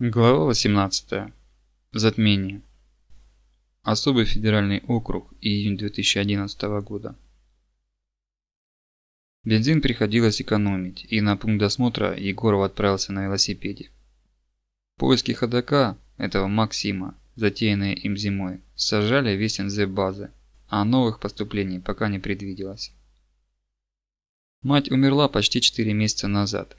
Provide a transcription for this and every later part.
Глава 18. Затмение. Особый федеральный округ, июнь 2011 года. Бензин приходилось экономить, и на пункт досмотра Егоров отправился на велосипеде. Поиски ходока, этого Максима, затеянные им зимой, сажали весь НЗ базы, а новых поступлений пока не предвиделось. Мать умерла почти 4 месяца назад.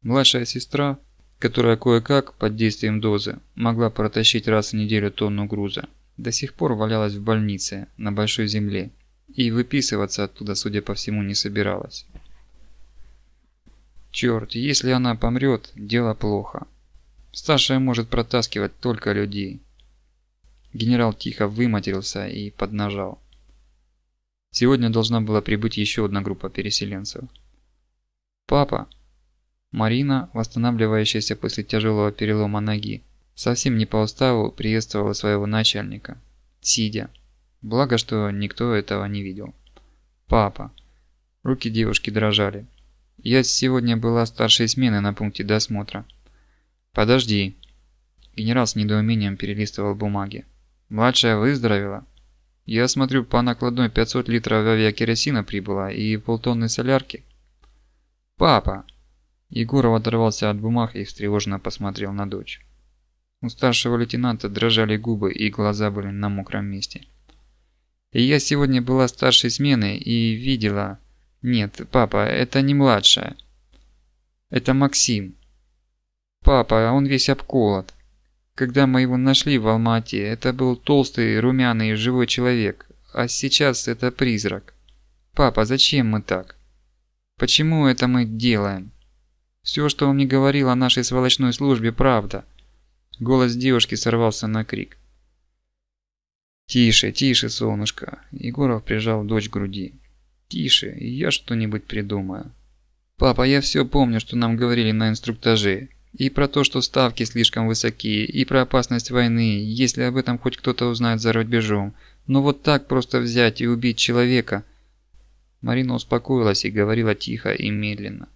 Младшая сестра, которая кое-как, под действием дозы, могла протащить раз в неделю тонну груза, до сих пор валялась в больнице, на Большой Земле, и выписываться оттуда, судя по всему, не собиралась. Черт, если она помрет, дело плохо. Старшая может протаскивать только людей. Генерал тихо выматерился и поднажал. Сегодня должна была прибыть еще одна группа переселенцев. «Папа!» Марина, восстанавливающаяся после тяжелого перелома ноги, совсем не по уставу приветствовала своего начальника, сидя. Благо, что никто этого не видел. «Папа!» Руки девушки дрожали. «Я сегодня была старшей смены на пункте досмотра». «Подожди!» Генерал с недоумением перелистывал бумаги. «Младшая выздоровела?» Я смотрю, по накладной 500 литров авиакеросина прибыло и полтонны солярки. Папа! Егоров оторвался от бумаг и встревоженно посмотрел на дочь. У старшего лейтенанта дрожали губы и глаза были на мокром месте. Я сегодня была старшей смены и видела... Нет, папа, это не младшая. Это Максим. Папа, он весь обколот. Когда мы его нашли в Алмате, это был толстый, румяный, живой человек, а сейчас это призрак. Папа, зачем мы так? Почему это мы делаем? Все, что он мне говорил о нашей сволочной службе, правда. Голос девушки сорвался на крик. «Тише, тише, солнышко!» Егоров прижал дочь к груди. «Тише, я что-нибудь придумаю». «Папа, я все помню, что нам говорили на инструктаже. И про то, что ставки слишком высокие, и про опасность войны, если об этом хоть кто-то узнает за рубежом. Но вот так просто взять и убить человека... Марина успокоилась и говорила тихо и медленно.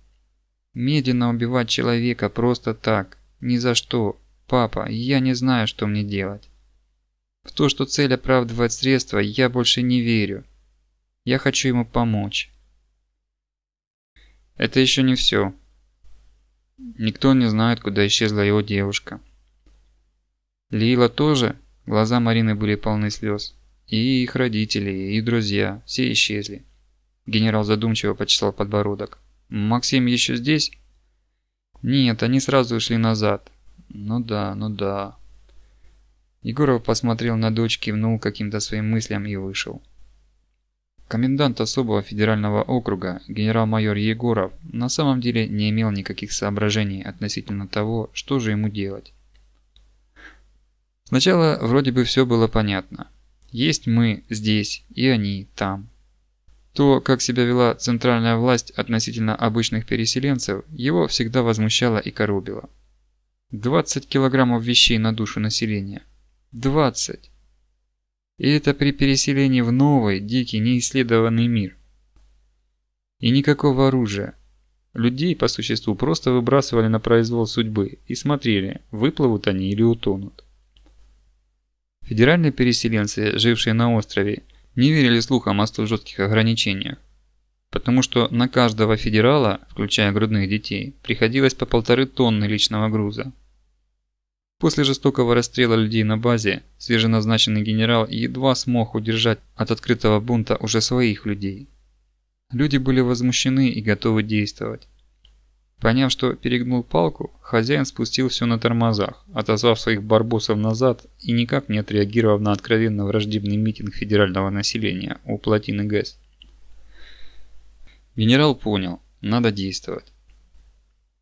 Медленно убивать человека просто так, ни за что. Папа, я не знаю, что мне делать. В то, что цель оправдывает средства, я больше не верю. Я хочу ему помочь. Это еще не все. Никто не знает, куда исчезла его девушка. Лила тоже? Глаза Марины были полны слез. И их родители, и друзья, все исчезли. Генерал задумчиво почесал подбородок. «Максим еще здесь?» «Нет, они сразу ушли назад». «Ну да, ну да». Егоров посмотрел на дочь, кивнул каким-то своим мыслям и вышел. Комендант особого федерального округа, генерал-майор Егоров, на самом деле не имел никаких соображений относительно того, что же ему делать. Сначала вроде бы все было понятно. Есть мы здесь, и они там. То, как себя вела центральная власть относительно обычных переселенцев, его всегда возмущало и коробило. 20 килограммов вещей на душу населения. 20! И это при переселении в новый, дикий, неисследованный мир. И никакого оружия. Людей, по существу, просто выбрасывали на произвол судьбы и смотрели, выплывут они или утонут. Федеральные переселенцы, жившие на острове, не верили слухам о столь жестких ограничениях, потому что на каждого федерала, включая грудных детей, приходилось по полторы тонны личного груза. После жестокого расстрела людей на базе, свеженазначенный генерал едва смог удержать от открытого бунта уже своих людей. Люди были возмущены и готовы действовать. Поняв, что перегнул палку, хозяин спустил все на тормозах, отозвав своих барбосов назад и никак не отреагировав на откровенно враждебный митинг федерального населения у плотины ГЭС. Генерал понял, надо действовать.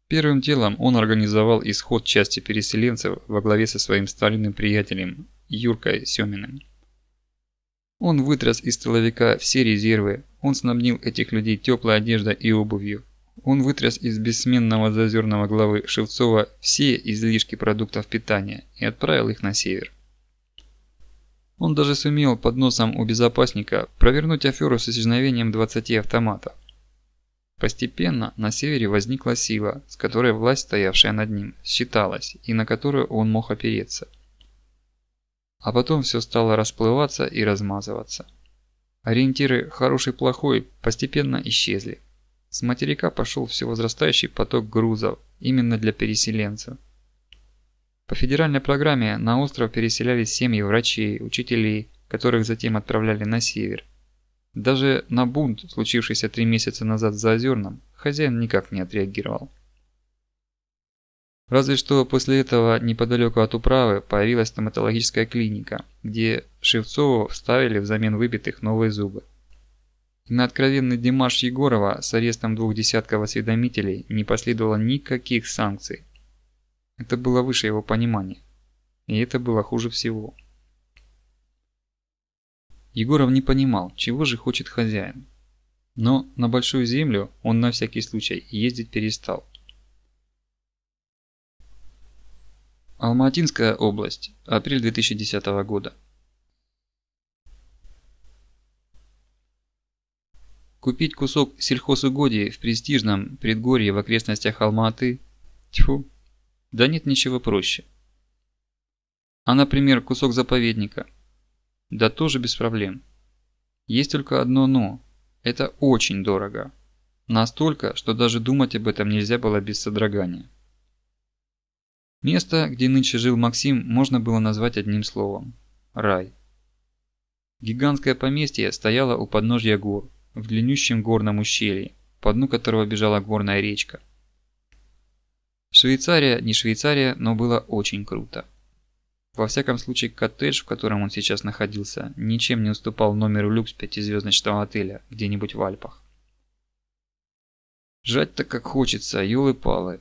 Первым делом он организовал исход части переселенцев во главе со своим старинным приятелем Юркой Семиным. Он вытряс из столовика все резервы, он снабнил этих людей теплой одеждой и обувью. Он вытряс из бессменного зазерного главы Шевцова все излишки продуктов питания и отправил их на север. Он даже сумел под носом у безопасника провернуть аферу с исчезновением 20 автоматов. Постепенно на севере возникла сила, с которой власть, стоявшая над ним, считалась и на которую он мог опереться. А потом все стало расплываться и размазываться. Ориентиры «хороший-плохой» постепенно исчезли. С материка пошел все возрастающий поток грузов, именно для переселенцев. По федеральной программе на остров переселялись семьи врачей, учителей, которых затем отправляли на север. Даже на бунт, случившийся три месяца назад в Заозерном, хозяин никак не отреагировал. Разве что после этого неподалеку от управы появилась стоматологическая клиника, где Шевцову вставили взамен выбитых новые зубы. На откровенный Димаш Егорова с арестом двух десятков осведомителей не последовало никаких санкций. Это было выше его понимания. И это было хуже всего. Егоров не понимал, чего же хочет хозяин. Но на Большую Землю он на всякий случай ездить перестал. Алматинская область. Апрель 2010 года. Купить кусок сельхозугодий в престижном предгорье в окрестностях Алматы? Тьфу. Да нет ничего проще. А, например, кусок заповедника – да тоже без проблем. Есть только одно «но». Это очень дорого. Настолько, что даже думать об этом нельзя было без содрогания. Место, где нынче жил Максим, можно было назвать одним словом – рай. Гигантское поместье стояло у подножья гор, в длиннющем горном ущелье, по дну которого бежала горная речка. Швейцария не Швейцария, но было очень круто. Во всяком случае, коттедж, в котором он сейчас находился, ничем не уступал номеру люкс пятизвездочного отеля где-нибудь в Альпах. Жать-то как хочется, ёлы-палы.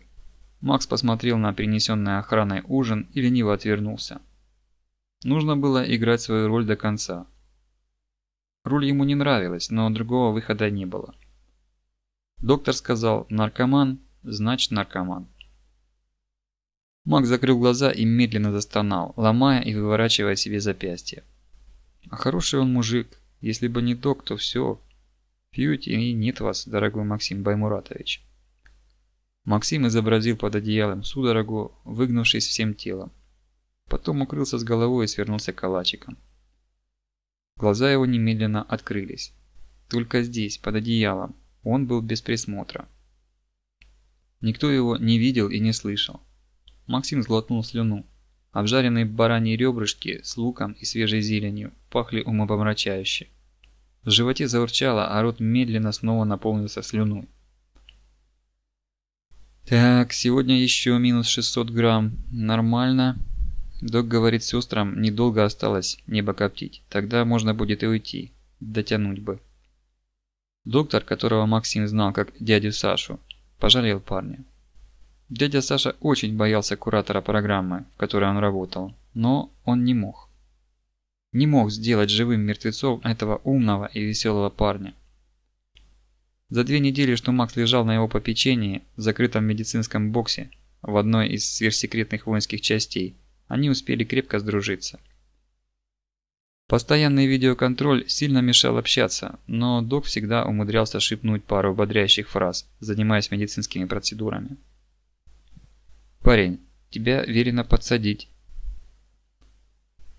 Макс посмотрел на принесенный охраной ужин и лениво отвернулся. Нужно было играть свою роль до конца. Роль ему не нравилась, но другого выхода не было. Доктор сказал «наркоман», значит наркоман. Маг закрыл глаза и медленно застонал, ломая и выворачивая себе запястье. А хороший он мужик. Если бы не док, то все. Пьете и нет вас, дорогой Максим Баймуратович. Максим изобразил под одеялом судорогу, выгнувшись всем телом. Потом укрылся с головой и свернулся калачиком. Глаза его немедленно открылись. Только здесь, под одеялом, он был без присмотра. Никто его не видел и не слышал. Максим сглотнул слюну. Обжаренные бараньи ребрышки с луком и свежей зеленью пахли умопомрачающе. В животе заурчало, а рот медленно снова наполнился слюной. Так, сегодня еще минус 600 грамм. Нормально. Док говорит сестрам, недолго осталось небо коптить. Тогда можно будет и уйти. Дотянуть бы. Доктор, которого Максим знал как дядю Сашу, пожалел парня. Дядя Саша очень боялся куратора программы, в которой он работал, но он не мог. Не мог сделать живым мертвецом этого умного и веселого парня. За две недели, что Макс лежал на его попечении в закрытом медицинском боксе в одной из сверхсекретных воинских частей, они успели крепко сдружиться. Постоянный видеоконтроль сильно мешал общаться, но док всегда умудрялся шепнуть пару ободряющих фраз, занимаясь медицинскими процедурами. «Парень, тебя велено подсадить».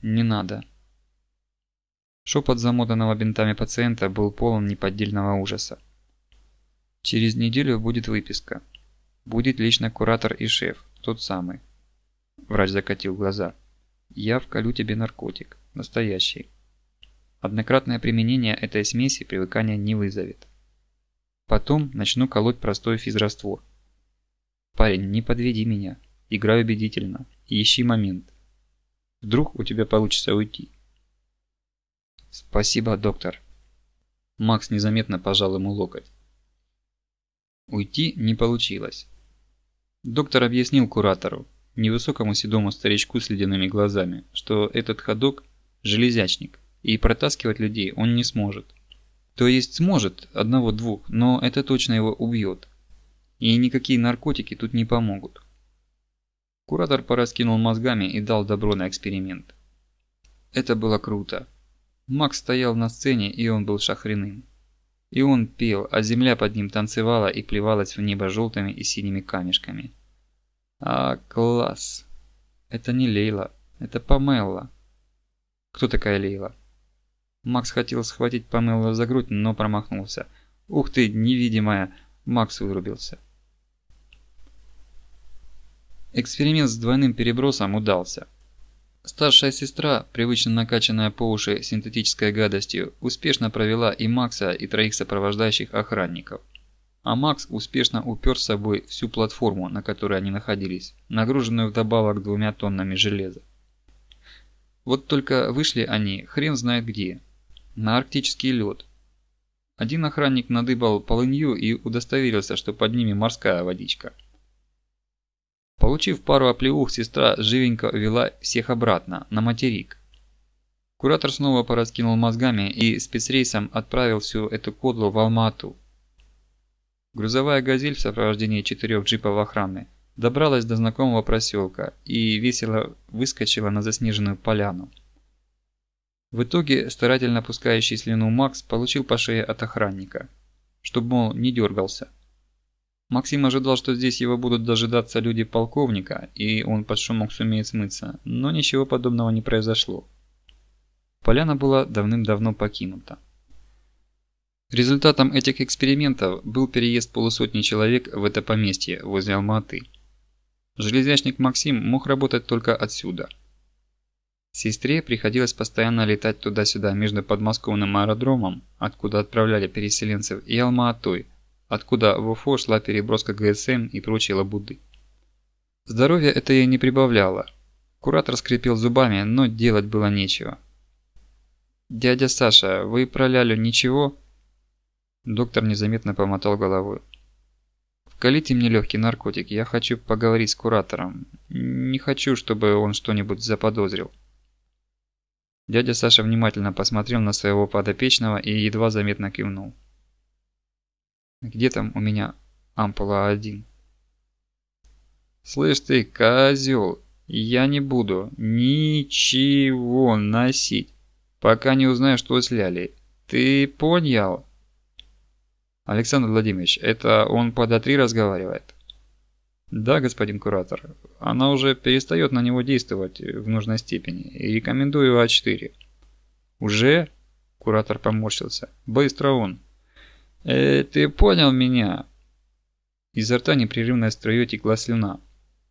«Не надо». Шепот замотанного бинтами пациента был полон неподдельного ужаса. «Через неделю будет выписка. Будет лично куратор и шеф, тот самый». Врач закатил глаза. «Я вколю тебе наркотик. Настоящий. Однократное применение этой смеси привыкания не вызовет. Потом начну колоть простой физраствор. Парень, не подведи меня. Играй убедительно. Ищи момент. Вдруг у тебя получится уйти. Спасибо, доктор. Макс незаметно пожал ему локоть. Уйти не получилось. Доктор объяснил куратору, невысокому седому старичку с ледяными глазами, что этот ходок – железячник, и протаскивать людей он не сможет. То есть сможет, одного-двух, но это точно его убьет. И никакие наркотики тут не помогут. Куратор пораскинул мозгами и дал добро на эксперимент. Это было круто. Макс стоял на сцене, и он был шахриным. И он пел, а земля под ним танцевала и плевалась в небо желтыми и синими камешками. А, класс. Это не Лейла, это Памелла. Кто такая Лейла? Макс хотел схватить Памелла за грудь, но промахнулся. Ух ты, невидимая! Макс вырубился. Эксперимент с двойным перебросом удался. Старшая сестра, привычно накачанная по уши синтетической гадостью, успешно провела и Макса, и троих сопровождающих охранников. А Макс успешно упер с собой всю платформу, на которой они находились, нагруженную вдобавок двумя тоннами железа. Вот только вышли они хрен знает где. На арктический лед. Один охранник надыбал полынью и удостоверился, что под ними морская водичка. Получив пару оплеух, сестра живенько вела всех обратно, на материк. Куратор снова пораскинул мозгами и спецрейсом отправил всю эту кодлу в Алмату. Грузовая «Газель» в сопровождении четырех джипов охраны добралась до знакомого проселка и весело выскочила на заснеженную поляну. В итоге старательно пускающий слюну Макс получил по шее от охранника, чтобы, мол, не дергался. Максим ожидал, что здесь его будут дожидаться люди полковника, и он под шумок сумеет смыться, но ничего подобного не произошло. Поляна была давным-давно покинута. Результатом этих экспериментов был переезд полусотни человек в это поместье возле Алматы. Железячник Максим мог работать только отсюда. Сестре приходилось постоянно летать туда-сюда между подмосковным аэродромом, откуда отправляли переселенцев, и Алма-Атой, откуда в Уфо шла переброска ГСМ и прочей лабуды. Здоровье это ей не прибавляло. Куратор скрипел зубами, но делать было нечего. «Дядя Саша, вы про Лялю ничего?» Доктор незаметно помотал головой. «Вкалите мне легкий наркотик, я хочу поговорить с куратором. Не хочу, чтобы он что-нибудь заподозрил». Дядя Саша внимательно посмотрел на своего подопечного и едва заметно кивнул. Где там у меня ампула один? Слышь ты, козел, я не буду ничего носить, пока не узнаю, что с Лялей. Ты понял? Александр Владимирович, это он под А3 разговаривает? Да, господин куратор. Она уже перестает на него действовать в нужной степени. И рекомендую А4. Уже? Куратор поморщился. Быстро он. «Э, ты понял меня?» Изо рта непрерывно струей текла слюна,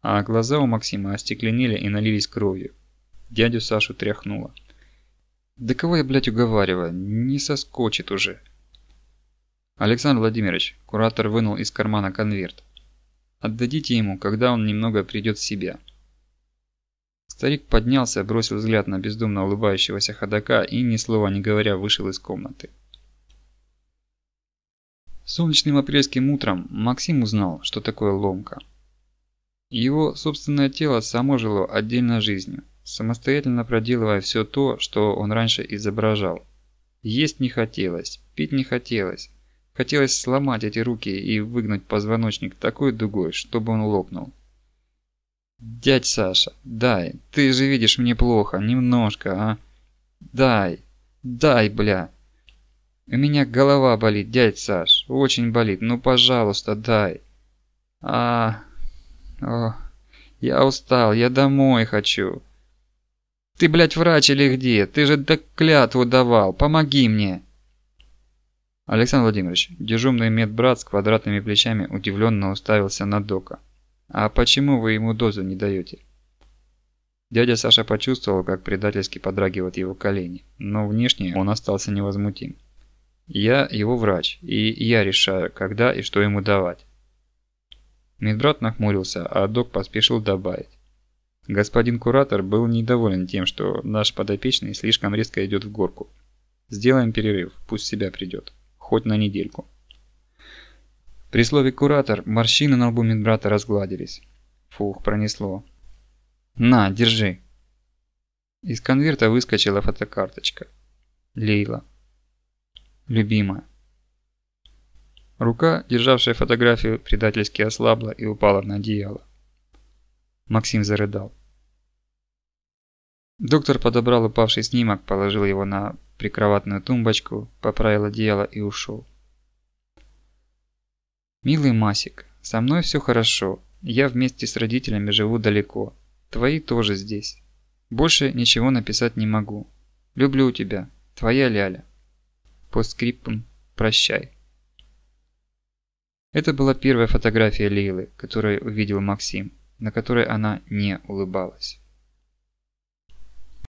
а глаза у Максима остекленели и налились кровью. Дядю Сашу тряхнуло. «Да кого я, блядь, уговариваю? Не соскочит уже!» «Александр Владимирович», куратор вынул из кармана конверт. «Отдадите ему, когда он немного придет в себя». Старик поднялся, бросил взгляд на бездумно улыбающегося ходока и, ни слова не говоря, вышел из комнаты. Солнечным апрельским утром Максим узнал, что такое ломка. Его собственное тело само жило отдельной жизнью, самостоятельно проделывая все то, что он раньше изображал. Есть не хотелось, пить не хотелось. Хотелось сломать эти руки и выгнуть позвоночник такой дугой, чтобы он лопнул. «Дядь Саша, дай, ты же видишь мне плохо, немножко, а? Дай, дай, бля!» У меня голова болит, дядь Саш, очень болит. Ну, пожалуйста, дай. А, о, я устал, я домой хочу. Ты, блядь, врач или где? Ты же так клятву давал. Помоги мне. Александр Владимирович, дежурный медбрат с квадратными плечами удивленно уставился на Дока. А почему вы ему дозу не даете? Дядя Саша почувствовал, как предательски подрагивают его колени, но внешне он остался невозмутим. Я его врач, и я решаю, когда и что ему давать. Медбрат нахмурился, а док поспешил добавить. Господин куратор был недоволен тем, что наш подопечный слишком резко идет в горку. Сделаем перерыв, пусть себя придет. Хоть на недельку. При слове «куратор» морщины на лбу медбрата разгладились. Фух, пронесло. «На, держи!» Из конверта выскочила фотокарточка. Лейла любимая. Рука, державшая фотографию, предательски ослабла и упала на одеяло. Максим зарыдал. Доктор подобрал упавший снимок, положил его на прикроватную тумбочку, поправил одеяло и ушел. Милый Масик, со мной все хорошо. Я вместе с родителями живу далеко. Твои тоже здесь. Больше ничего написать не могу. Люблю тебя. Твоя Ляля. Постскриптум. Прощай. Это была первая фотография Лилы, которую увидел Максим, на которой она не улыбалась.